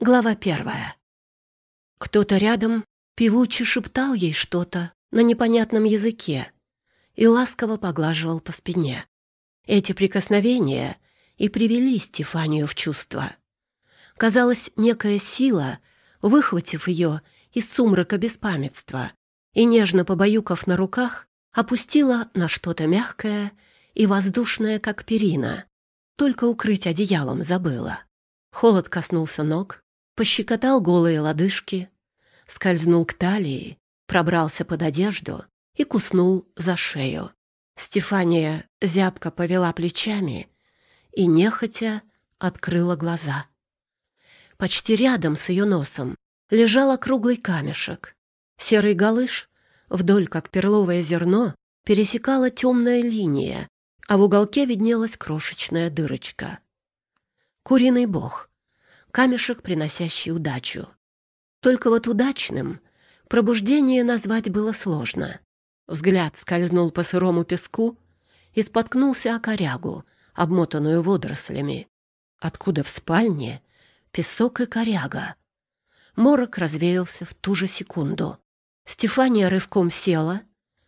Глава первая. Кто-то рядом певуче шептал ей что-то на непонятном языке и ласково поглаживал по спине. Эти прикосновения и привели Стефанию в чувство. Казалось, некая сила, выхватив ее из сумрака беспамятства и нежно побаюкав на руках, опустила на что-то мягкое и воздушное, как перина. Только укрыть одеялом забыла. Холод коснулся ног, пощекотал голые лодыжки, скользнул к талии, пробрался под одежду и куснул за шею. Стефания зябко повела плечами и нехотя открыла глаза. Почти рядом с ее носом лежал округлый камешек. Серый галыш, вдоль как перловое зерно, пересекала темная линия, а в уголке виднелась крошечная дырочка. Куриный бог — камешек, приносящий удачу. Только вот удачным пробуждение назвать было сложно. Взгляд скользнул по сырому песку и споткнулся о корягу, обмотанную водорослями. Откуда в спальне песок и коряга? Морок развеялся в ту же секунду. Стефания рывком села,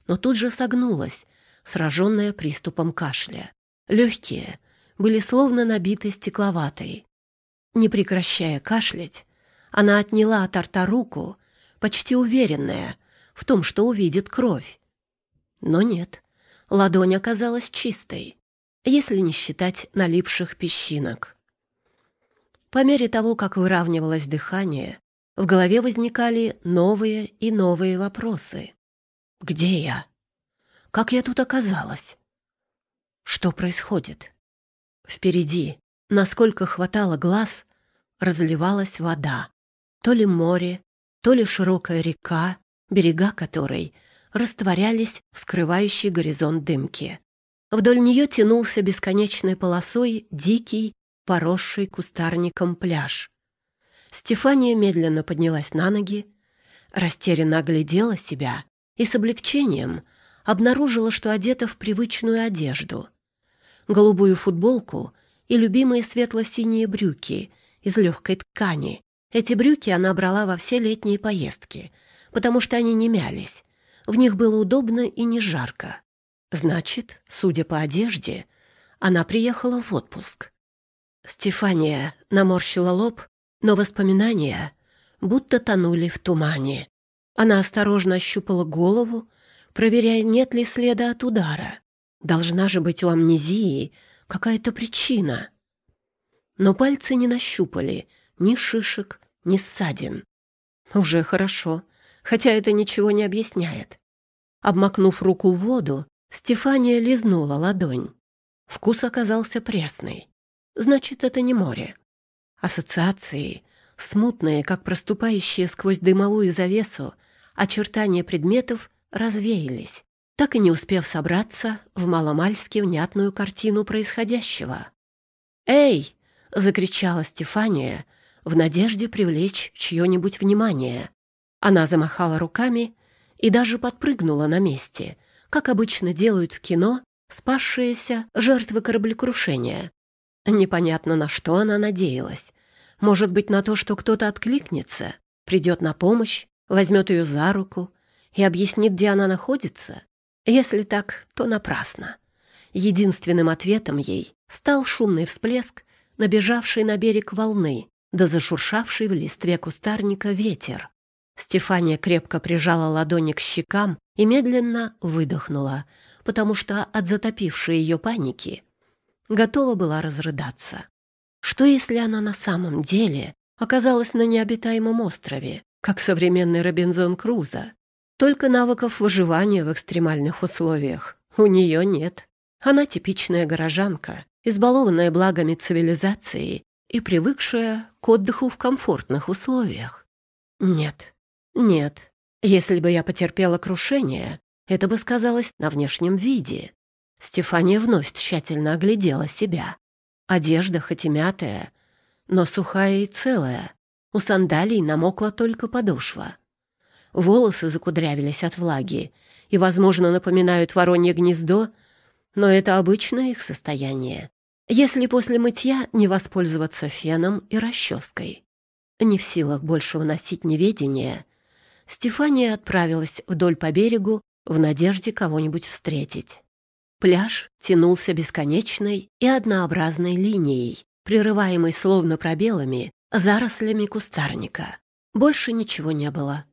но тут же согнулась, сраженная приступом кашля. Легкие были словно набиты стекловатой. Не прекращая кашлять, она отняла от рта руку, почти уверенная в том, что увидит кровь. Но нет, ладонь оказалась чистой, если не считать налипших песчинок. По мере того, как выравнивалось дыхание, в голове возникали новые и новые вопросы. «Где я? Как я тут оказалась? Что происходит?» Впереди, насколько хватало глаз, разливалась вода. То ли море, то ли широкая река, берега которой растворялись в скрывающей горизонт дымки. Вдоль нее тянулся бесконечной полосой дикий, поросший кустарником пляж. Стефания медленно поднялась на ноги, растерянно оглядела себя и с облегчением обнаружила, что одета в привычную одежду. Голубую футболку и любимые светло-синие брюки — из легкой ткани. Эти брюки она брала во все летние поездки, потому что они не мялись. В них было удобно и не жарко. Значит, судя по одежде, она приехала в отпуск. Стефания наморщила лоб, но воспоминания будто тонули в тумане. Она осторожно ощупала голову, проверяя, нет ли следа от удара. Должна же быть у амнезии какая-то причина но пальцы не нащупали ни шишек, ни ссадин. Уже хорошо, хотя это ничего не объясняет. Обмакнув руку в воду, Стефания лизнула ладонь. Вкус оказался пресный. Значит, это не море. Ассоциации, смутные, как проступающие сквозь дымовую завесу, очертания предметов развеялись, так и не успев собраться в маломальски внятную картину происходящего. «Эй!» — закричала Стефания в надежде привлечь чье-нибудь внимание. Она замахала руками и даже подпрыгнула на месте, как обычно делают в кино спасшиеся жертвы кораблекрушения. Непонятно, на что она надеялась. Может быть, на то, что кто-то откликнется, придет на помощь, возьмет ее за руку и объяснит, где она находится? Если так, то напрасно. Единственным ответом ей стал шумный всплеск набежавший на берег волны, да зашуршавший в листве кустарника ветер. Стефания крепко прижала ладони к щекам и медленно выдохнула, потому что от затопившей ее паники готова была разрыдаться. Что если она на самом деле оказалась на необитаемом острове, как современный Робинзон Крузо? Только навыков выживания в экстремальных условиях у нее нет. Она типичная горожанка, избалованная благами цивилизации и привыкшая к отдыху в комфортных условиях. Нет, нет, если бы я потерпела крушение, это бы сказалось на внешнем виде. Стефания вновь тщательно оглядела себя. Одежда хоть и мятая, но сухая и целая. У сандалий намокла только подошва. Волосы закудрявились от влаги и, возможно, напоминают воронье гнездо, но это обычное их состояние если после мытья не воспользоваться феном и расческой. Не в силах больше выносить неведение, Стефания отправилась вдоль по берегу в надежде кого-нибудь встретить. Пляж тянулся бесконечной и однообразной линией, прерываемой словно пробелами, зарослями кустарника. Больше ничего не было.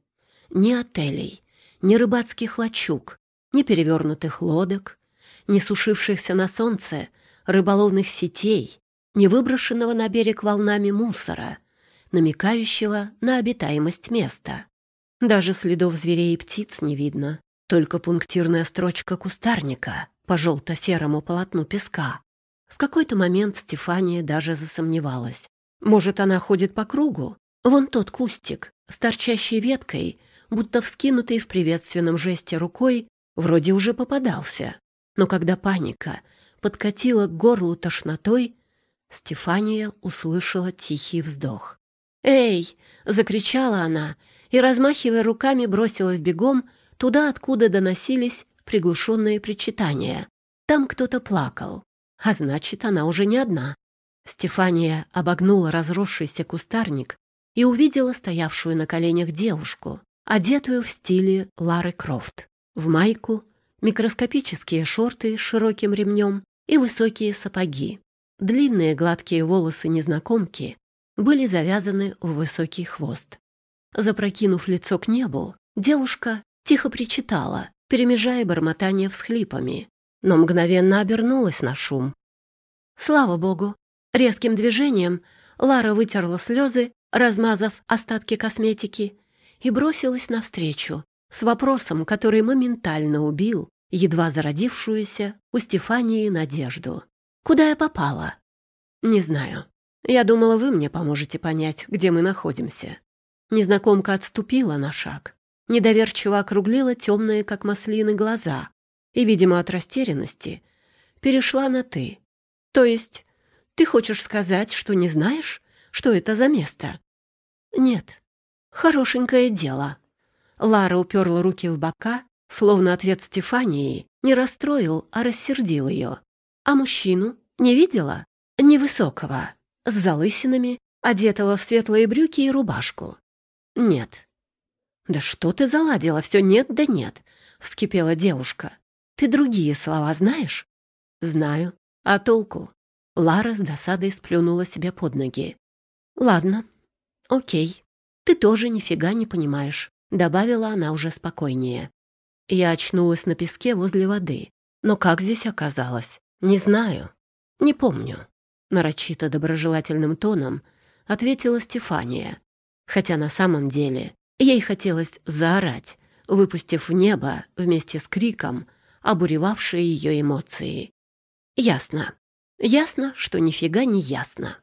Ни отелей, ни рыбацких лачуг, ни перевернутых лодок, ни сушившихся на солнце рыболовных сетей, ни выброшенного на берег волнами мусора, намекающего на обитаемость места. Даже следов зверей и птиц не видно, только пунктирная строчка кустарника по желто-серому полотну песка. В какой-то момент Стефания даже засомневалась. Может, она ходит по кругу? Вон тот кустик с торчащей веткой, будто вскинутый в приветственном жесте рукой, вроде уже попадался. Но когда паника подкатила к горлу тошнотой, Стефания услышала тихий вздох. «Эй!» — закричала она и, размахивая руками, бросилась бегом туда, откуда доносились приглушенные причитания. Там кто-то плакал, а значит, она уже не одна. Стефания обогнула разросшийся кустарник и увидела стоявшую на коленях девушку, одетую в стиле Лары Крофт, в майку, микроскопические шорты с широким ремнем и высокие сапоги. Длинные гладкие волосы незнакомки были завязаны в высокий хвост. Запрокинув лицо к небу, девушка тихо причитала, перемежая бормотание всхлипами, но мгновенно обернулась на шум. Слава богу! Резким движением Лара вытерла слезы, размазав остатки косметики, и бросилась навстречу с вопросом, который моментально убил едва зародившуюся у Стефании надежду. «Куда я попала?» «Не знаю. Я думала, вы мне поможете понять, где мы находимся». Незнакомка отступила на шаг, недоверчиво округлила темные, как маслины, глаза и, видимо, от растерянности, перешла на «ты». «То есть ты хочешь сказать, что не знаешь, что это за место?» «Нет. Хорошенькое дело». Лара уперла руки в бока, словно ответ Стефании не расстроил, а рассердил ее. А мужчину не видела? Невысокого, с залысинами, одетого в светлые брюки и рубашку. Нет. «Да что ты заладила? Все нет да нет», — вскипела девушка. «Ты другие слова знаешь?» «Знаю. А толку?» Лара с досадой сплюнула себе под ноги. «Ладно. Окей. Ты тоже нифига не понимаешь», — добавила она уже спокойнее. Я очнулась на песке возле воды. Но как здесь оказалось? Не знаю. Не помню. Нарочито доброжелательным тоном ответила Стефания хотя на самом деле ей хотелось заорать, выпустив в небо вместе с криком обуревавшие ее эмоции. Ясно. Ясно, что нифига не ясно.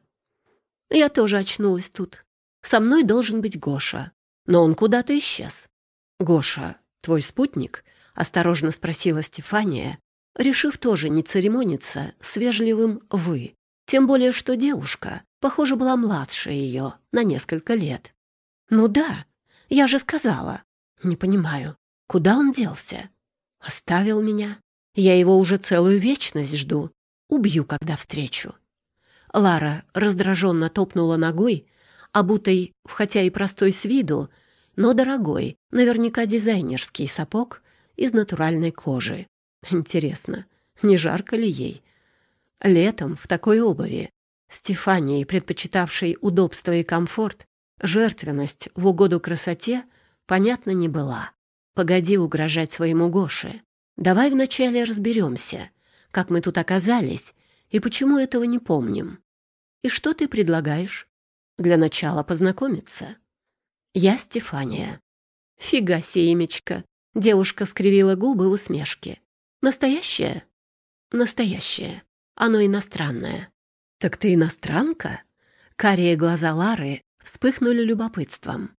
Я тоже очнулась тут. Со мной должен быть Гоша, но он куда-то исчез. «Гоша, твой спутник?» — осторожно спросила Стефания, решив тоже не церемониться с вежливым «вы». Тем более, что девушка, похоже, была младше ее на несколько лет. «Ну да, я же сказала. Не понимаю, куда он делся? Оставил меня. Я его уже целую вечность жду. Убью, когда встречу». Лара раздраженно топнула ногой, обутой хотя и простой с виду, но дорогой, наверняка дизайнерский сапог из натуральной кожи. Интересно, не жарко ли ей? Летом в такой обуви Стефании, предпочитавшей удобство и комфорт, Жертвенность в угоду красоте, понятно, не была. Погоди угрожать своему Гоше. Давай вначале разберемся, как мы тут оказались и почему этого не помним. И что ты предлагаешь? Для начала познакомиться. Я Стефания. Фига семечка. Девушка скривила губы в усмешке. Настоящее? Настоящее. Оно иностранное. Так ты иностранка? Карие глаза Лары вспыхнули любопытством.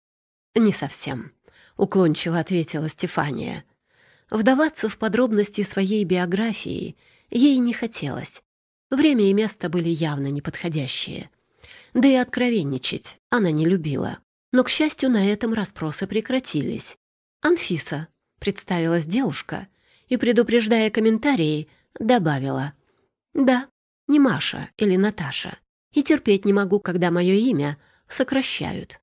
«Не совсем», — уклончиво ответила Стефания. Вдаваться в подробности своей биографии ей не хотелось. Время и место были явно неподходящие. Да и откровенничать она не любила. Но, к счастью, на этом расспросы прекратились. «Анфиса», — представилась девушка и, предупреждая комментарии, добавила. «Да, не Маша или Наташа. И терпеть не могу, когда мое имя сокращают.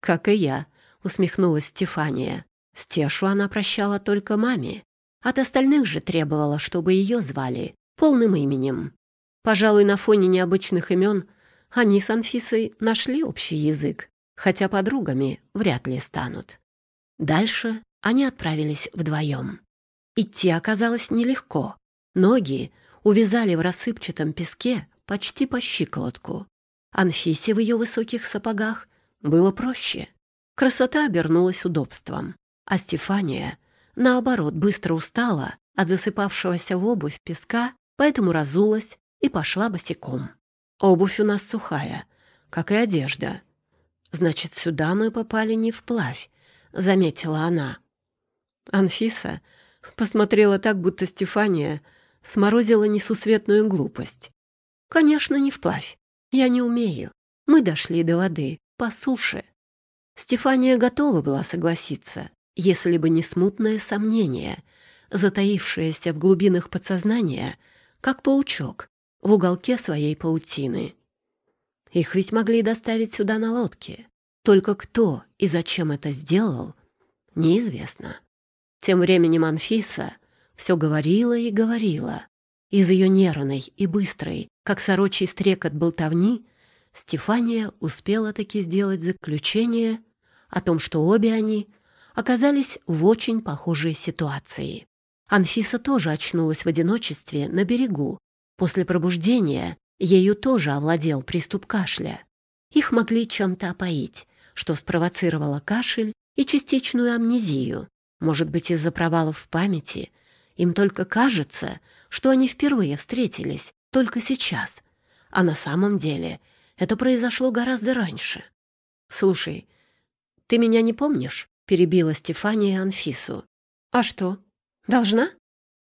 «Как и я», — усмехнулась Стефания. Стешу она прощала только маме. От остальных же требовала, чтобы ее звали полным именем. Пожалуй, на фоне необычных имен они с Анфисой нашли общий язык, хотя подругами вряд ли станут. Дальше они отправились вдвоем. Идти оказалось нелегко. Ноги увязали в рассыпчатом песке почти по щиколотку. Анфисе в ее высоких сапогах было проще. Красота обернулась удобством. А Стефания, наоборот, быстро устала от засыпавшегося в обувь песка, поэтому разулась и пошла босиком. Обувь у нас сухая, как и одежда. Значит, сюда мы попали не вплавь, — заметила она. Анфиса посмотрела так, будто Стефания сморозила несусветную глупость. «Конечно, не вплавь. Я не умею. Мы дошли до воды, по суше». Стефания готова была согласиться, если бы не смутное сомнение, затаившееся в глубинах подсознания, как паучок в уголке своей паутины. Их ведь могли доставить сюда на лодке. Только кто и зачем это сделал, неизвестно. Тем временем Анфиса все говорила и говорила. Из ее нервной и быстрой, как сорочий стрекот болтовни, Стефания успела таки сделать заключение о том, что обе они оказались в очень похожей ситуации. Анфиса тоже очнулась в одиночестве на берегу. После пробуждения ею тоже овладел приступ кашля. Их могли чем-то опоить, что спровоцировало кашель и частичную амнезию. Может быть, из-за провалов в памяти. Им только кажется, что они впервые встретились, только сейчас. А на самом деле это произошло гораздо раньше. «Слушай, ты меня не помнишь?» — перебила Стефания Анфису. «А что, должна?»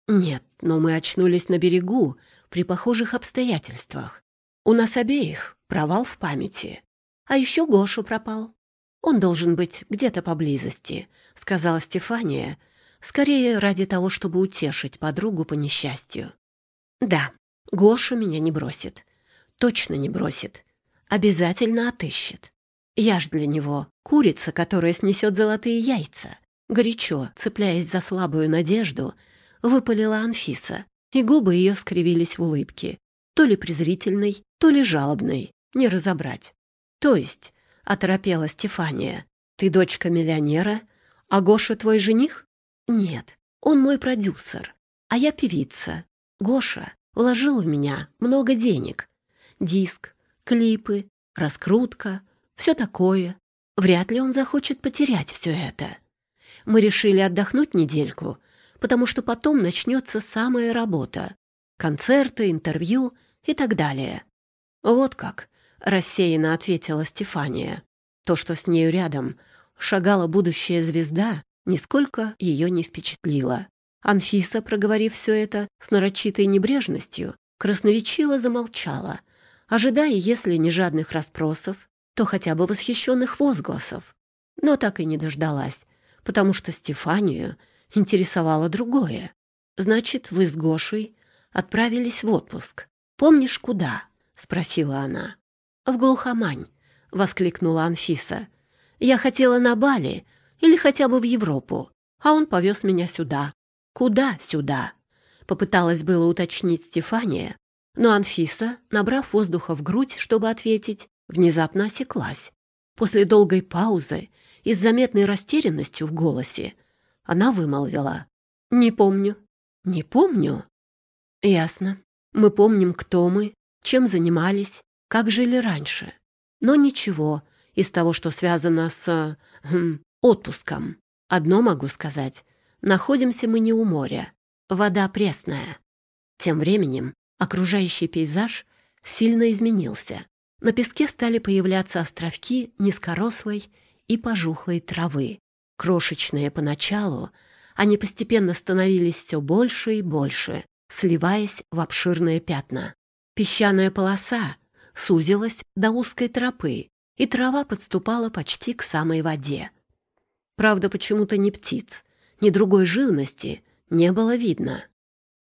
«Нет, но мы очнулись на берегу при похожих обстоятельствах. У нас обеих провал в памяти. А еще Гоша пропал. Он должен быть где-то поблизости, — сказала Стефания, скорее ради того, чтобы утешить подругу по несчастью. Да, Гоша меня не бросит. Точно не бросит. Обязательно отыщет. Я ж для него курица, которая снесет золотые яйца. Горячо, цепляясь за слабую надежду, выпалила Анфиса, и губы ее скривились в улыбке. То ли презрительной, то ли жалобной, не разобрать. То есть — оторопела Стефания. «Ты дочка миллионера, а Гоша твой жених?» «Нет, он мой продюсер, а я певица. Гоша вложил в меня много денег. Диск, клипы, раскрутка, все такое. Вряд ли он захочет потерять все это. Мы решили отдохнуть недельку, потому что потом начнется самая работа. Концерты, интервью и так далее. Вот как рассеянно ответила Стефания. То, что с нею рядом шагала будущая звезда, нисколько ее не впечатлило. Анфиса, проговорив все это с нарочитой небрежностью, красноречиво замолчала, ожидая, если не жадных расспросов, то хотя бы восхищенных возгласов. Но так и не дождалась, потому что Стефанию интересовало другое. «Значит, вы с Гошей отправились в отпуск. Помнишь, куда?» — спросила она. «В глухомань!» — воскликнула Анфиса. «Я хотела на Бали или хотя бы в Европу, а он повез меня сюда». «Куда сюда?» — попыталась было уточнить Стефания, но Анфиса, набрав воздуха в грудь, чтобы ответить, внезапно осеклась. После долгой паузы и с заметной растерянностью в голосе она вымолвила. «Не помню». «Не помню?» «Ясно. Мы помним, кто мы, чем занимались, как жили раньше. Но ничего из того, что связано с... Хм, отпуском. Одно могу сказать. Находимся мы не у моря. Вода пресная. Тем временем окружающий пейзаж сильно изменился. На песке стали появляться островки низкорослой и пожухлой травы. Крошечные поначалу, они постепенно становились все больше и больше, сливаясь в обширные пятна. Песчаная полоса сузилась до узкой тропы, и трава подступала почти к самой воде. Правда, почему-то ни птиц, ни другой живности не было видно.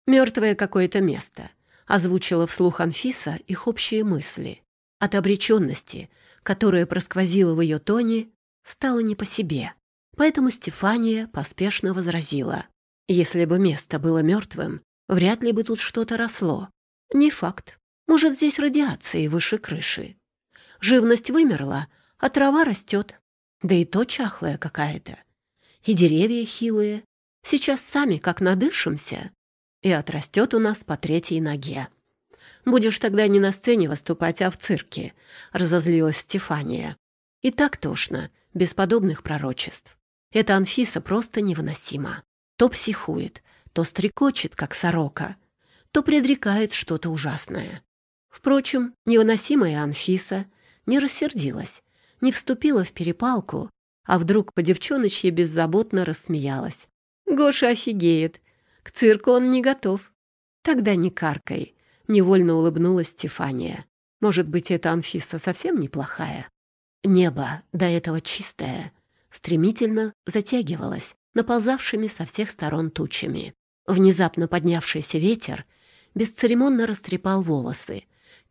«Мертвое какое-то место», — озвучила вслух Анфиса их общие мысли. От обреченности которое просквозило в ее тоне, стало не по себе. Поэтому Стефания поспешно возразила. Если бы место было мертвым, вряд ли бы тут что-то росло. Не факт. Может, здесь радиации выше крыши. Живность вымерла, а трава растет. Да и то чахлая какая-то. И деревья хилые. Сейчас сами как надышимся, и отрастет у нас по третьей ноге. Будешь тогда не на сцене выступать, а в цирке», — разозлилась Стефания. «И так тошно, без подобных пророчеств. Эта Анфиса просто невыносима. То психует, то стрекочет, как сорока, то предрекает что-то ужасное. Впрочем, невыносимая Анфиса не рассердилась, не вступила в перепалку, а вдруг по девчоночье беззаботно рассмеялась. «Гоша офигеет! К цирку он не готов!» «Тогда не каркай!» — невольно улыбнулась Стефания. «Может быть, эта Анфиса совсем неплохая?» Небо, до этого чистое, стремительно затягивалось наползавшими со всех сторон тучами. Внезапно поднявшийся ветер бесцеремонно растрепал волосы,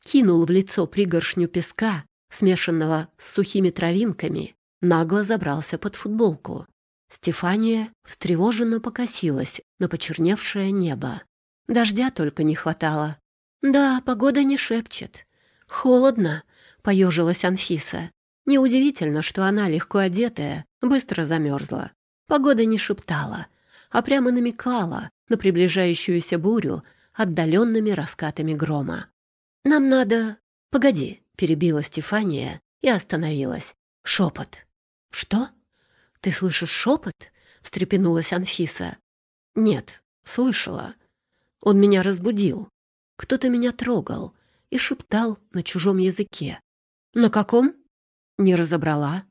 кинул в лицо пригоршню песка, смешанного с сухими травинками, нагло забрался под футболку. Стефания встревоженно покосилась на почерневшее небо. Дождя только не хватало. «Да, погода не шепчет. Холодно», — поежилась Анфиса. Неудивительно, что она, легко одетая, быстро замерзла. Погода не шептала, а прямо намекала на приближающуюся бурю отдаленными раскатами грома. «Нам надо...» «Погоди», — перебила Стефания и остановилась. Шепот. «Что? Ты слышишь шепот?» — встрепенулась Анфиса. «Нет, слышала. Он меня разбудил. Кто-то меня трогал и шептал на чужом языке. На каком? Не разобрала.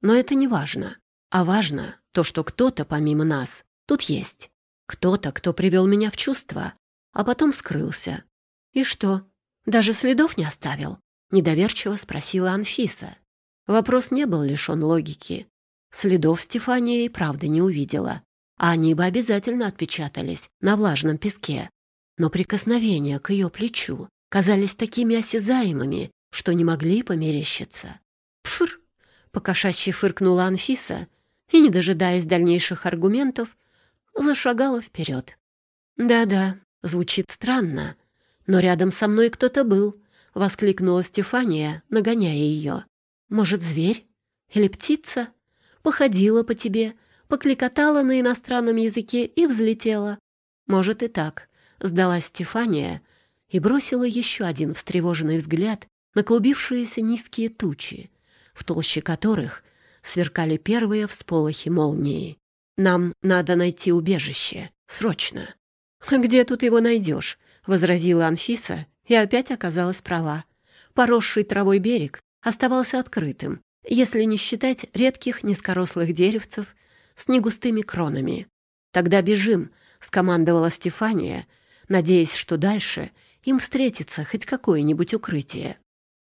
Но это не важно. А важно то, что кто-то помимо нас тут есть. Кто-то, кто привел меня в чувство, а потом скрылся. И что, даже следов не оставил? Недоверчиво спросила Анфиса. Вопрос не был лишен логики. Следов Стефания и правда не увидела, а они бы обязательно отпечатались на влажном песке. Но прикосновения к ее плечу казались такими осязаемыми, что не могли померещиться. «Пфр!» — покошачьи фыркнула Анфиса и, не дожидаясь дальнейших аргументов, зашагала вперед. «Да-да, звучит странно, но рядом со мной кто-то был», — воскликнула Стефания, нагоняя ее. Может, зверь? Или птица? Походила по тебе, покликотала на иностранном языке и взлетела. Может, и так. Сдалась Стефания и бросила еще один встревоженный взгляд на клубившиеся низкие тучи, в толще которых сверкали первые всполохи молнии. «Нам надо найти убежище. Срочно!» «Где тут его найдешь?» — возразила Анфиса и опять оказалась права. Поросший травой берег оставался открытым, если не считать редких низкорослых деревцев с негустыми кронами. «Тогда бежим», — скомандовала Стефания, надеясь, что дальше им встретится хоть какое-нибудь укрытие.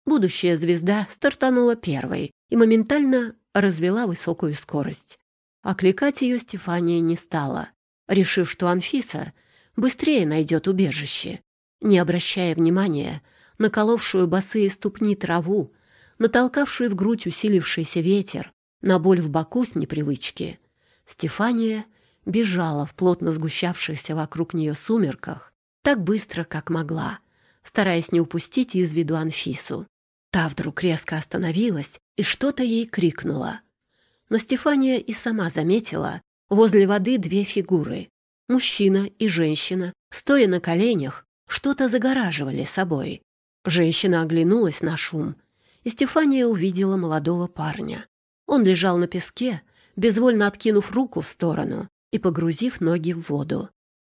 Будущая звезда стартанула первой и моментально развела высокую скорость. Окликать ее Стефания не стала, решив, что Анфиса быстрее найдет убежище. Не обращая внимания на коловшую босые ступни траву, натолкавший в грудь усилившийся ветер, на боль в боку с непривычки, Стефания бежала в плотно сгущавшихся вокруг нее сумерках так быстро, как могла, стараясь не упустить из виду Анфису. Та вдруг резко остановилась и что-то ей крикнула. Но Стефания и сама заметила возле воды две фигуры. Мужчина и женщина, стоя на коленях, что-то загораживали собой. Женщина оглянулась на шум и Стефания увидела молодого парня. Он лежал на песке, безвольно откинув руку в сторону и погрузив ноги в воду.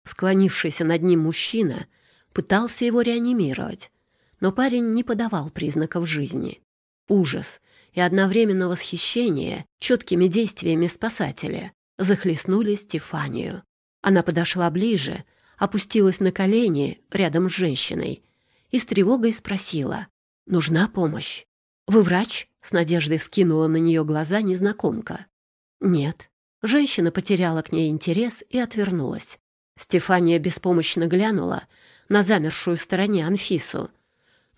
Склонившийся над ним мужчина пытался его реанимировать, но парень не подавал признаков жизни. Ужас и одновременно восхищение четкими действиями спасателя захлестнули Стефанию. Она подошла ближе, опустилась на колени рядом с женщиной и с тревогой спросила «Нужна помощь?» «Вы врач?» — с надеждой вскинула на нее глаза незнакомка. «Нет». Женщина потеряла к ней интерес и отвернулась. Стефания беспомощно глянула на замершую стороне Анфису,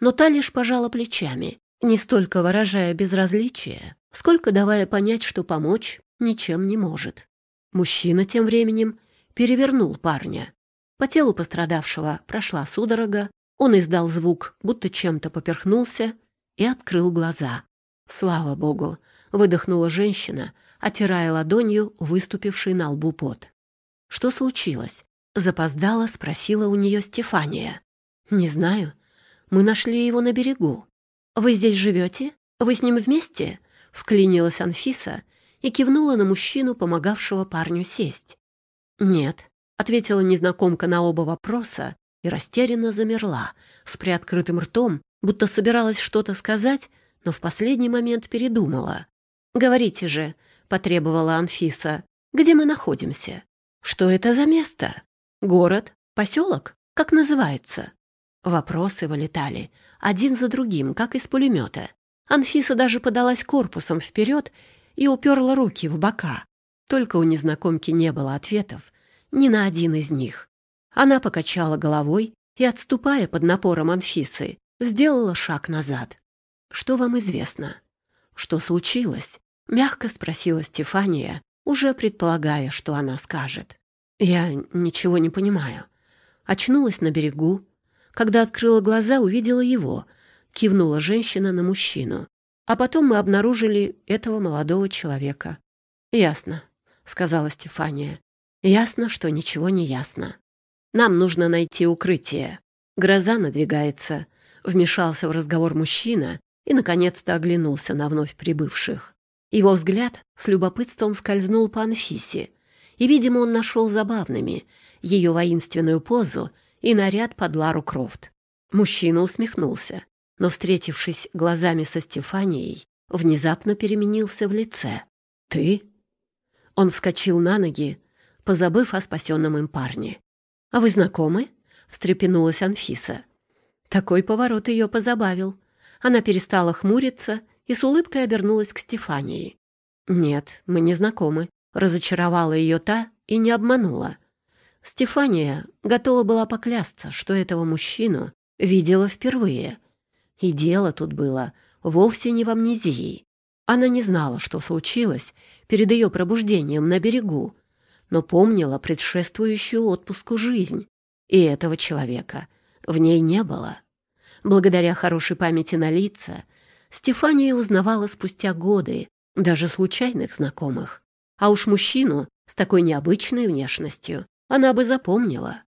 но та лишь пожала плечами не столько выражая безразличие, сколько давая понять, что помочь ничем не может. Мужчина тем временем перевернул парня. По телу пострадавшего прошла судорога, он издал звук, будто чем-то поперхнулся, и открыл глаза. «Слава богу!» — выдохнула женщина, отирая ладонью выступивший на лбу пот. «Что случилось?» — запоздала, спросила у нее Стефания. «Не знаю. Мы нашли его на берегу. Вы здесь живете? Вы с ним вместе?» — вклинилась Анфиса и кивнула на мужчину, помогавшего парню сесть. «Нет», — ответила незнакомка на оба вопроса и растерянно замерла, с приоткрытым ртом, будто собиралась что-то сказать, но в последний момент передумала. «Говорите же», — потребовала Анфиса, — «где мы находимся? Что это за место? Город? Поселок? Как называется?» Вопросы вылетали, один за другим, как из пулемета. Анфиса даже подалась корпусом вперед и уперла руки в бока. Только у незнакомки не было ответов ни на один из них. Она покачала головой и, отступая под напором Анфисы, сделала шаг назад. «Что вам известно?» «Что случилось?» — мягко спросила Стефания, уже предполагая, что она скажет. «Я ничего не понимаю». Очнулась на берегу. Когда открыла глаза, увидела его. Кивнула женщина на мужчину. А потом мы обнаружили этого молодого человека. «Ясно», — сказала Стефания. «Ясно, что ничего не ясно. Нам нужно найти укрытие. Гроза надвигается, Вмешался в разговор мужчина и, наконец-то, оглянулся на вновь прибывших. Его взгляд с любопытством скользнул по Анфисе, и, видимо, он нашел забавными ее воинственную позу и наряд под Лару Крофт. Мужчина усмехнулся, но, встретившись глазами со Стефанией, внезапно переменился в лице. «Ты?» Он вскочил на ноги, позабыв о спасенном им парне. «А вы знакомы?» — встрепенулась Анфиса. Такой поворот ее позабавил. Она перестала хмуриться и с улыбкой обернулась к Стефании. «Нет, мы не знакомы», — разочаровала ее та и не обманула. Стефания готова была поклясться, что этого мужчину видела впервые. И дело тут было вовсе не в амнезии. Она не знала, что случилось перед ее пробуждением на берегу, но помнила предшествующую отпуску жизнь, и этого человека в ней не было. Благодаря хорошей памяти на лица, Стефания узнавала спустя годы даже случайных знакомых. А уж мужчину с такой необычной внешностью она бы запомнила.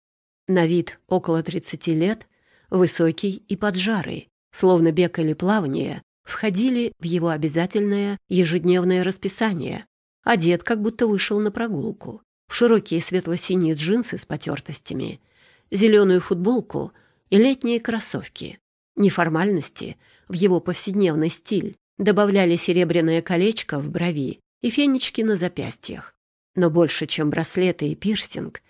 На вид около 30 лет, высокий и поджарый, словно бег или плавание, входили в его обязательное ежедневное расписание. Одет, как будто вышел на прогулку. В широкие светло-синие джинсы с потертостями, зеленую футболку и летние кроссовки. Неформальности в его повседневный стиль добавляли серебряное колечко в брови и фенечки на запястьях. Но больше, чем браслеты и пирсинг,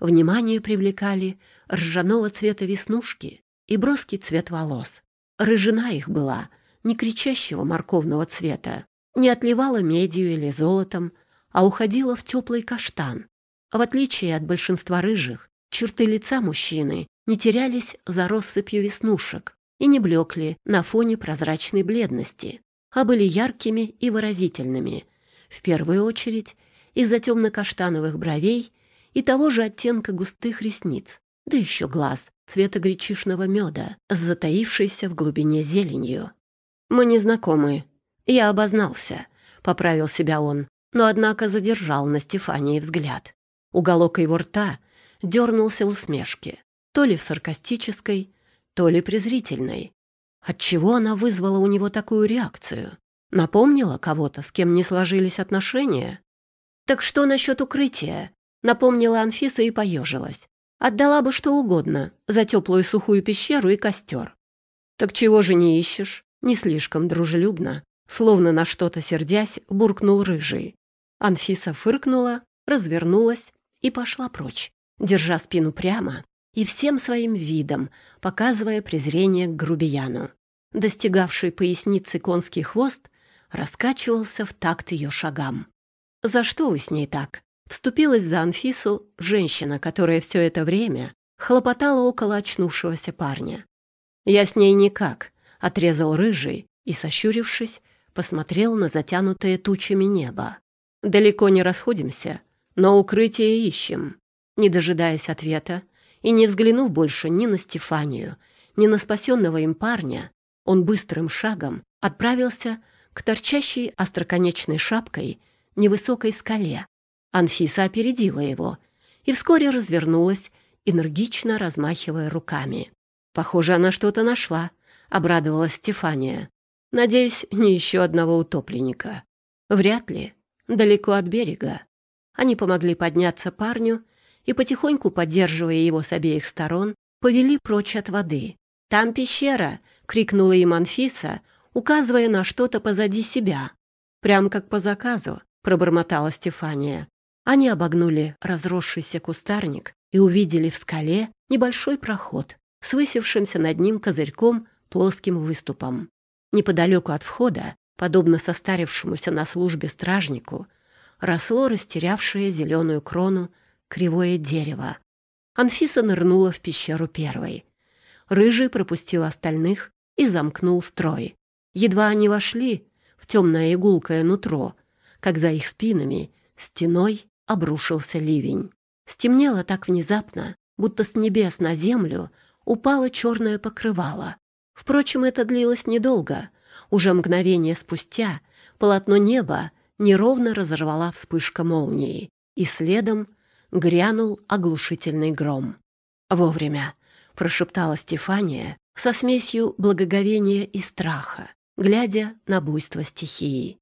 внимание привлекали ржаного цвета веснушки и броский цвет волос. Рыжина их была не кричащего морковного цвета, не отливала медью или золотом, а уходила в теплый каштан. В отличие от большинства рыжих, черты лица мужчины не терялись за россыпью веснушек, и не блекли на фоне прозрачной бледности, а были яркими и выразительными, в первую очередь из-за темно-каштановых бровей и того же оттенка густых ресниц, да еще глаз цвета гречишного меда с затаившейся в глубине зеленью. «Мы не знакомы. Я обознался», — поправил себя он, но, однако, задержал на Стефании взгляд. Уголок его рта дернулся в усмешке, то ли в саркастической, то ли презрительной. Отчего она вызвала у него такую реакцию? Напомнила кого-то, с кем не сложились отношения? «Так что насчет укрытия?» — напомнила Анфиса и поежилась. «Отдала бы что угодно за теплую сухую пещеру и костер». «Так чего же не ищешь?» Не слишком дружелюбно, словно на что-то сердясь, буркнул рыжий. Анфиса фыркнула, развернулась и пошла прочь, держа спину прямо и всем своим видом, показывая презрение к грубияну. Достигавший поясницы конский хвост раскачивался в такт ее шагам. «За что вы с ней так?» Вступилась за Анфису женщина, которая все это время хлопотала около очнувшегося парня. «Я с ней никак», — отрезал рыжий, и, сощурившись, посмотрел на затянутое тучами небо. «Далеко не расходимся, но укрытие ищем». Не дожидаясь ответа и не взглянув больше ни на Стефанию, ни на спасенного им парня, он быстрым шагом отправился к торчащей остроконечной шапкой невысокой скале. Анфиса опередила его и вскоре развернулась, энергично размахивая руками. «Похоже, она что-то нашла», — обрадовалась Стефания. «Надеюсь, не еще одного утопленника». «Вряд ли. Далеко от берега». Они помогли подняться парню и, потихоньку поддерживая его с обеих сторон, повели прочь от воды. «Там пещера!» — крикнула им Анфиса, указывая на что-то позади себя. «Прям как по заказу», — пробормотала Стефания. Они обогнули разросшийся кустарник и увидели в скале небольшой проход с высевшимся над ним козырьком плоским выступом. Неподалеку от входа, подобно состарившемуся на службе стражнику, росло растерявшее зеленую крону кривое дерево. Анфиса нырнула в пещеру первой. Рыжий пропустил остальных и замкнул строй. Едва они вошли в темное игулкое нутро, как за их спинами стеной обрушился ливень. Стемнело так внезапно, будто с небес на землю упало черное покрывало. Впрочем, это длилось недолго. Уже мгновение спустя полотно неба неровно разорвала вспышка молнии, и следом грянул оглушительный гром. «Вовремя!» — прошептала Стефания со смесью благоговения и страха, глядя на буйство стихии.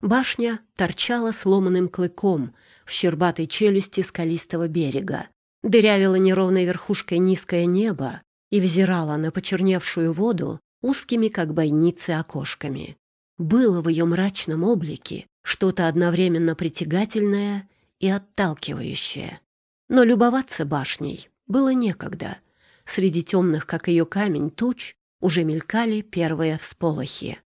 Башня торчала сломанным клыком в щербатой челюсти скалистого берега, дырявила неровной верхушкой низкое небо и взирала на почерневшую воду узкими, как бойницы, окошками. Было в ее мрачном облике что-то одновременно притягательное и отталкивающее. Но любоваться башней было некогда. Среди темных, как ее камень, туч уже мелькали первые всполохи.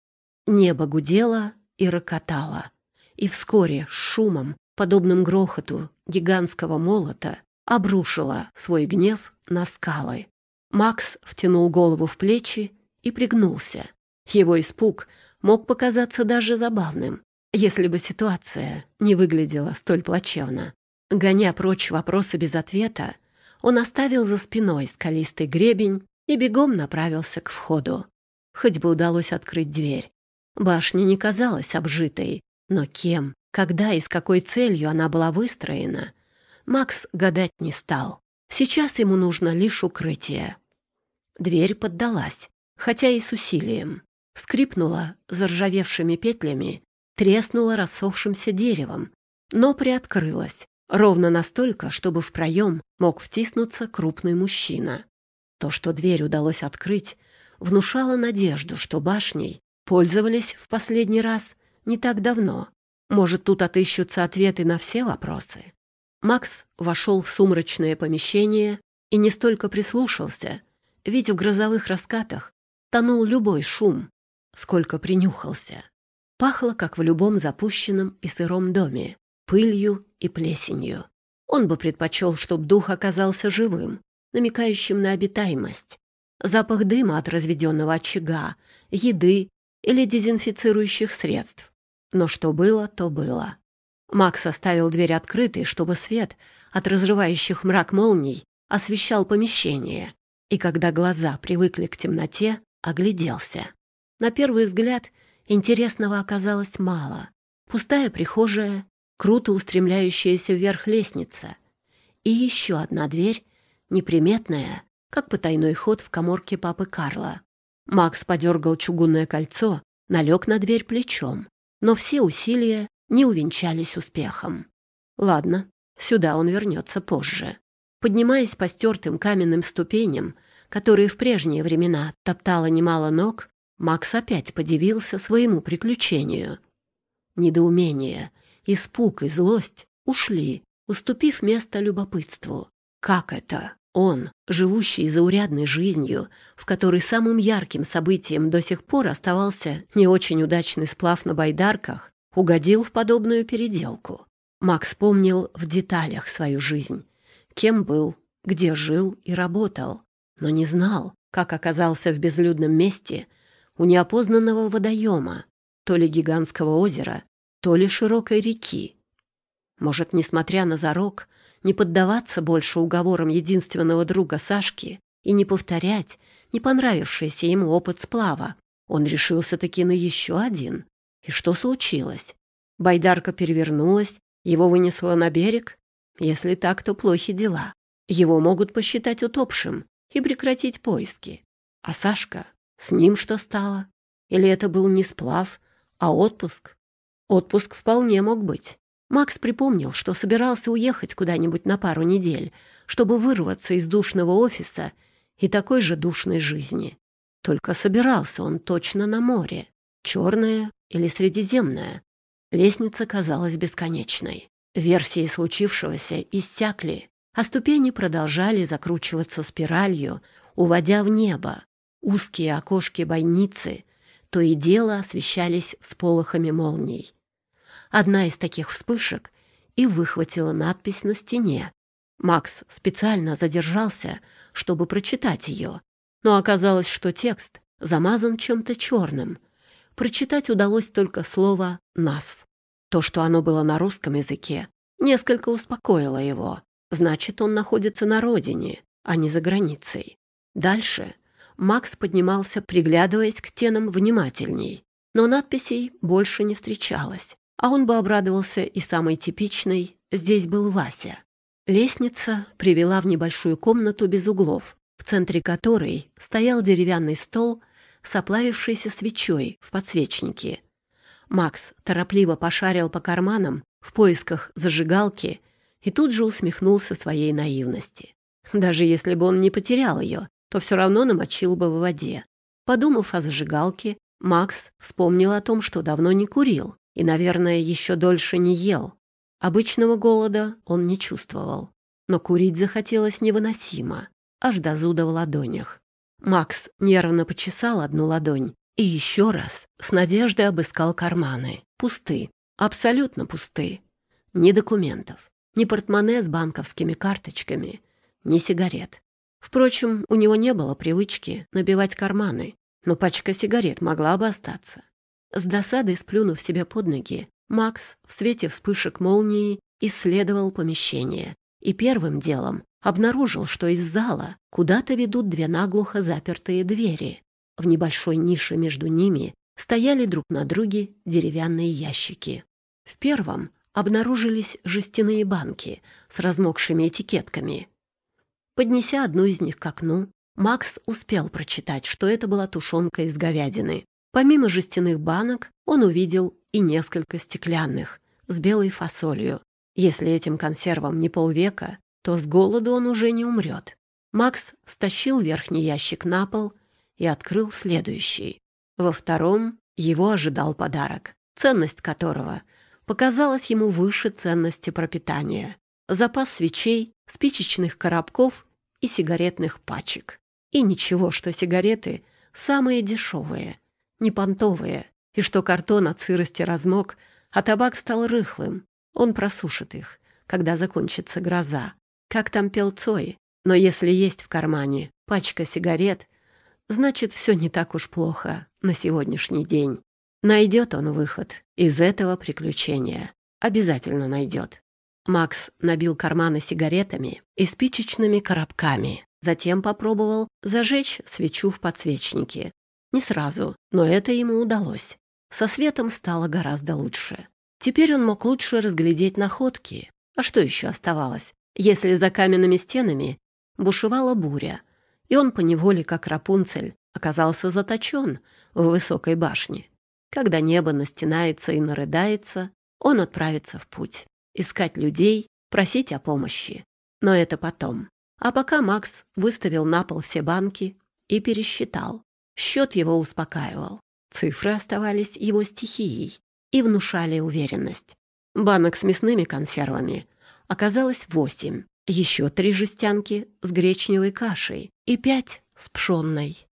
Небо гудело и рокотало, и вскоре шумом, подобным грохоту гигантского молота, обрушило свой гнев на скалы. Макс втянул голову в плечи и пригнулся. Его испуг мог показаться даже забавным если бы ситуация не выглядела столь плачевно. Гоня прочь вопросы без ответа, он оставил за спиной скалистый гребень и бегом направился к входу. Хоть бы удалось открыть дверь. Башня не казалась обжитой, но кем, когда и с какой целью она была выстроена, Макс гадать не стал. Сейчас ему нужно лишь укрытие. Дверь поддалась, хотя и с усилием. Скрипнула заржавевшими петлями треснула рассохшимся деревом, но приоткрылась, ровно настолько, чтобы в проем мог втиснуться крупный мужчина. То, что дверь удалось открыть, внушало надежду, что башней пользовались в последний раз не так давно. Может, тут отыщутся ответы на все вопросы. Макс вошел в сумрачное помещение и не столько прислушался, ведь в грозовых раскатах тонул любой шум, сколько принюхался. Пахло, как в любом запущенном и сыром доме, пылью и плесенью. Он бы предпочел, чтобы дух оказался живым, намекающим на обитаемость. Запах дыма от разведенного очага, еды или дезинфицирующих средств. Но что было, то было. Макс оставил дверь открытой, чтобы свет от разрывающих мрак молний освещал помещение, и когда глаза привыкли к темноте, огляделся. На первый взгляд Интересного оказалось мало. Пустая прихожая, круто устремляющаяся вверх лестница. И еще одна дверь, неприметная, как потайной ход в коморке папы Карла. Макс подергал чугунное кольцо, налег на дверь плечом, но все усилия не увенчались успехом. Ладно, сюда он вернется позже. Поднимаясь по стертым каменным ступеням, которые в прежние времена топтало немало ног, Макс опять подивился своему приключению. Недоумение, испуг и злость ушли, уступив место любопытству. Как это? Он, живущий заурядной жизнью, в которой самым ярким событием до сих пор оставался не очень удачный сплав на байдарках, угодил в подобную переделку. Макс помнил в деталях свою жизнь, кем был, где жил и работал, но не знал, как оказался в безлюдном месте — у неопознанного водоема, то ли гигантского озера, то ли широкой реки. Может, несмотря на зарок, не поддаваться больше уговорам единственного друга Сашки и не повторять не понравившийся ему опыт сплава, он решился таки на еще один. И что случилось? Байдарка перевернулась, его вынесло на берег? Если так, то плохи дела. Его могут посчитать утопшим и прекратить поиски. А Сашка? С ним что стало? Или это был не сплав, а отпуск? Отпуск вполне мог быть. Макс припомнил, что собирался уехать куда-нибудь на пару недель, чтобы вырваться из душного офиса и такой же душной жизни. Только собирался он точно на море. Черное или Средиземное. Лестница казалась бесконечной. Версии случившегося иссякли, а ступени продолжали закручиваться спиралью, уводя в небо. Узкие окошки бойницы то и дело освещались сполохами молний. Одна из таких вспышек и выхватила надпись на стене. Макс специально задержался, чтобы прочитать ее, но оказалось, что текст замазан чем-то черным. Прочитать удалось только слово «нас». То, что оно было на русском языке, несколько успокоило его. Значит, он находится на родине, а не за границей. Дальше Макс поднимался, приглядываясь к стенам внимательней, но надписей больше не встречалось, а он бы обрадовался и самой типичной «здесь был Вася». Лестница привела в небольшую комнату без углов, в центре которой стоял деревянный стол с оплавившейся свечой в подсвечнике. Макс торопливо пошарил по карманам в поисках зажигалки и тут же усмехнулся своей наивности. Даже если бы он не потерял ее, то все равно намочил бы в воде. Подумав о зажигалке, Макс вспомнил о том, что давно не курил и, наверное, еще дольше не ел. Обычного голода он не чувствовал, но курить захотелось невыносимо, аж до зуда в ладонях. Макс нервно почесал одну ладонь и еще раз с надеждой обыскал карманы. Пусты, абсолютно пусты. Ни документов, ни портмоне с банковскими карточками, ни сигарет. Впрочем, у него не было привычки набивать карманы, но пачка сигарет могла бы остаться. С досадой сплюнув себе под ноги, Макс в свете вспышек молнии исследовал помещение и первым делом обнаружил, что из зала куда-то ведут две наглухо запертые двери. В небольшой нише между ними стояли друг на друге деревянные ящики. В первом обнаружились жестяные банки с размокшими этикетками. Поднеся одну из них к окну, Макс успел прочитать, что это была тушенка из говядины. Помимо жестяных банок, он увидел и несколько стеклянных с белой фасолью. Если этим консервам не полвека, то с голоду он уже не умрет. Макс стащил верхний ящик на пол и открыл следующий. Во втором его ожидал подарок, ценность которого показалась ему выше ценности пропитания. Запас свечей спичечных коробков и сигаретных пачек. И ничего, что сигареты самые дешевые, не понтовые, и что картон от сырости размок, а табак стал рыхлым. Он просушит их, когда закончится гроза. Как там пел Цой? Но если есть в кармане пачка сигарет, значит, все не так уж плохо на сегодняшний день. Найдет он выход из этого приключения. Обязательно найдет. Макс набил карманы сигаретами и спичечными коробками. Затем попробовал зажечь свечу в подсвечнике. Не сразу, но это ему удалось. Со светом стало гораздо лучше. Теперь он мог лучше разглядеть находки. А что еще оставалось, если за каменными стенами бушевала буря, и он поневоле, как Рапунцель, оказался заточен в высокой башне. Когда небо настинается и нарыдается, он отправится в путь искать людей, просить о помощи. Но это потом. А пока Макс выставил на пол все банки и пересчитал. Счет его успокаивал. Цифры оставались его стихией и внушали уверенность. Банок с мясными консервами оказалось восемь, еще три жестянки с гречневой кашей и пять с пшенной.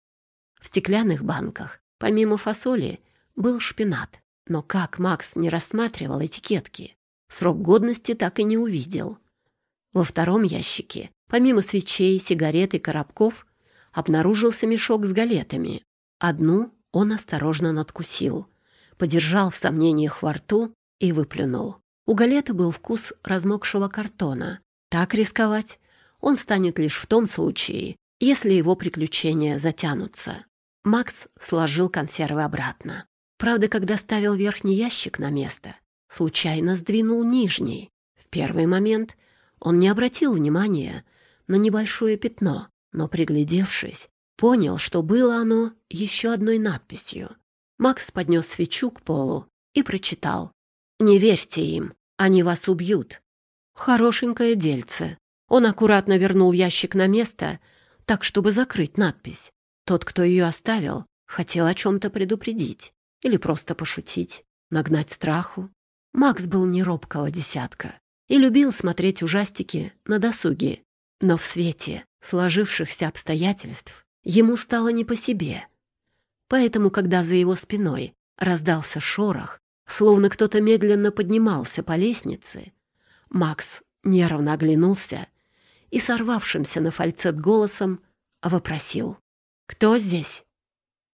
В стеклянных банках, помимо фасоли, был шпинат. Но как Макс не рассматривал этикетки, Срок годности так и не увидел. Во втором ящике, помимо свечей, сигарет и коробков, обнаружился мешок с галетами. Одну он осторожно надкусил, подержал в сомнениях во рту и выплюнул. У галеты был вкус размокшего картона. Так рисковать он станет лишь в том случае, если его приключения затянутся. Макс сложил консервы обратно. Правда, когда ставил верхний ящик на место, случайно сдвинул нижний. В первый момент он не обратил внимания на небольшое пятно, но, приглядевшись, понял, что было оно еще одной надписью. Макс поднес свечу к полу и прочитал. «Не верьте им, они вас убьют». Хорошенькое дельце. Он аккуратно вернул ящик на место, так, чтобы закрыть надпись. Тот, кто ее оставил, хотел о чем-то предупредить или просто пошутить, нагнать страху. Макс был не робкого десятка и любил смотреть ужастики на досуге, но в свете сложившихся обстоятельств ему стало не по себе. Поэтому, когда за его спиной раздался шорох, словно кто-то медленно поднимался по лестнице, Макс нервно оглянулся и сорвавшимся на фальцет голосом вопросил. «Кто здесь?»